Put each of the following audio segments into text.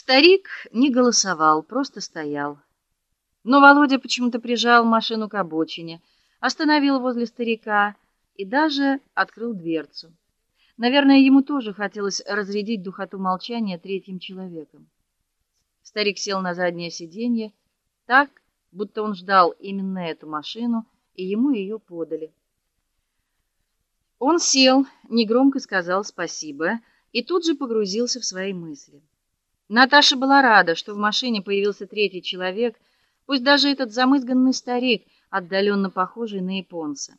Старик не голосовал, просто стоял. Но Володя почему-то прижал машину к обочине, остановил возле старика и даже открыл дверцу. Наверное, ему тоже хотелось разрядить духоту молчания третьим человеком. Старик сел на заднее сиденье, так, будто он ждал именно эту машину, и ему ее подали. Он сел, негромко сказал спасибо и тут же погрузился в свои мысли. Наташа была рада, что в машине появился третий человек, пусть даже этот замызганный старик, отдаленно похожий на японца.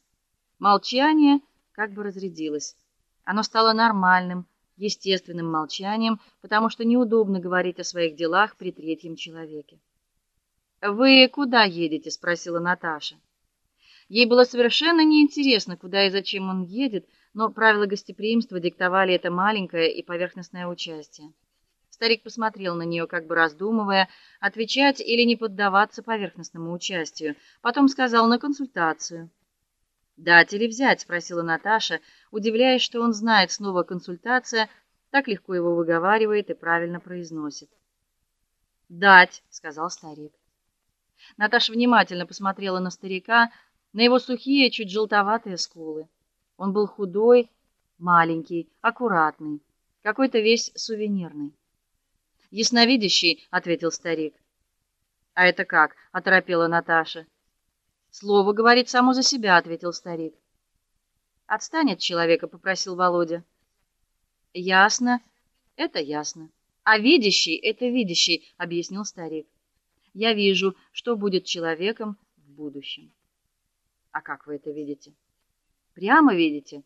Молчание как бы разрядилось. Оно стало нормальным, естественным молчанием, потому что неудобно говорить о своих делах при третьем человеке. Вы куда едете, спросила Наташа. Ей было совершенно неинтересно, куда и зачем он едет, но правила гостеприимства диктовали это маленькое и поверхностное участие. Старик посмотрел на нее, как бы раздумывая, отвечать или не поддаваться поверхностному участию. Потом сказал на консультацию. "Дать или взять?" спросила Наташа, удивляясь, что он знает снова консультация, так легко его выговаривает и правильно произносит. "Дать", сказал старик. Наташа внимательно посмотрела на старика, на его сухие, чуть желтоватые скулы. Он был худой, маленький, аккуратный, какой-то весь сувенирный. "Ясновидящий", ответил старик. "А это как?" оторопела Наташа. "Слово говорит само за себя", ответил старик. "Отстань от человека", попросил Володя. "Ясно. Это ясно. А видящий это видящий", объяснил старик. "Я вижу, что будет человеком в будущем". А как вы это видите? Прямо видите?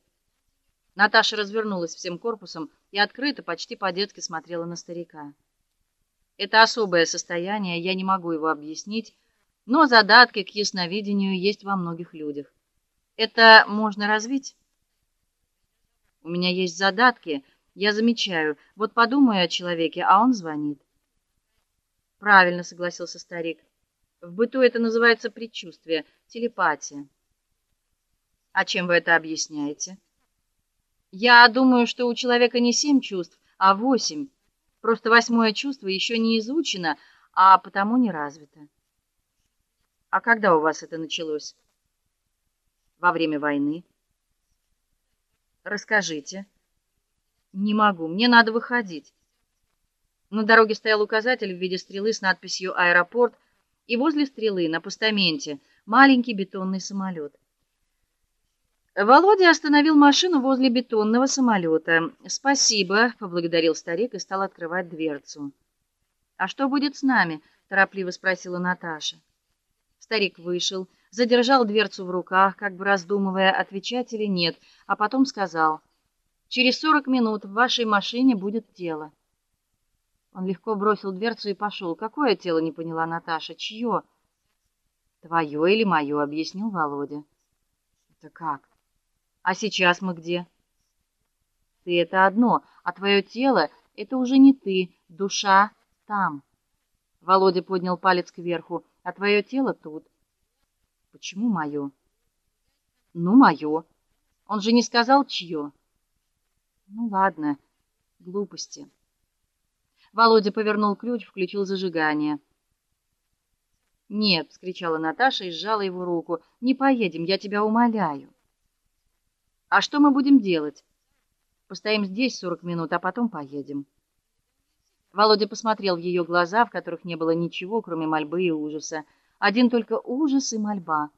Наташа развернулась всем корпусом и открыто, почти по-детски смотрела на старика. Это особое состояние, я не могу его объяснить, но задатки к ясновидению есть во многих людях. Это можно развить? У меня есть задатки, я замечаю. Вот подумаю о человеке, а он звонит. Правильно согласился старик. В быту это называется предчувствие, телепатия. А чем вы это объясняете? Я думаю, что у человека не семь чувств, а восемь. Просто восьмое чувство еще не изучено, а потому не развито. А когда у вас это началось? Во время войны. Расскажите. Не могу, мне надо выходить. На дороге стоял указатель в виде стрелы с надписью аэропорт и возле стрелы на постаменте маленький бетонный самолет. Володя остановил машину возле бетонного самолета. "Спасибо", поблагодарил старик и стал открывать дверцу. "А что будет с нами?" торопливо спросила Наташа. Старик вышел, задержал дверцу в руках, как бы раздумывая, отвечать или нет, а потом сказал: "Через сорок минут в вашей машине будет тело". Он легко бросил дверцу и пошел. Какое тело, не поняла Наташа. Чье? Твое или мое, объяснил Володя. Это как? А сейчас мы где? Ты это одно, а твое тело это уже не ты, душа там. Володя поднял палец кверху. А твое тело тут. Почему мое? Ну, мое. Он же не сказал чье. Ну ладно, глупости. Володя повернул ключ, включил зажигание. "Нет", вскричала Наташа и сжала его руку. "Не поедем, я тебя умоляю". "А что мы будем делать?" "Постоим здесь сорок минут, а потом поедем". Володя посмотрел в ее глаза, в которых не было ничего, кроме мольбы и ужаса. Один только ужас и мольба.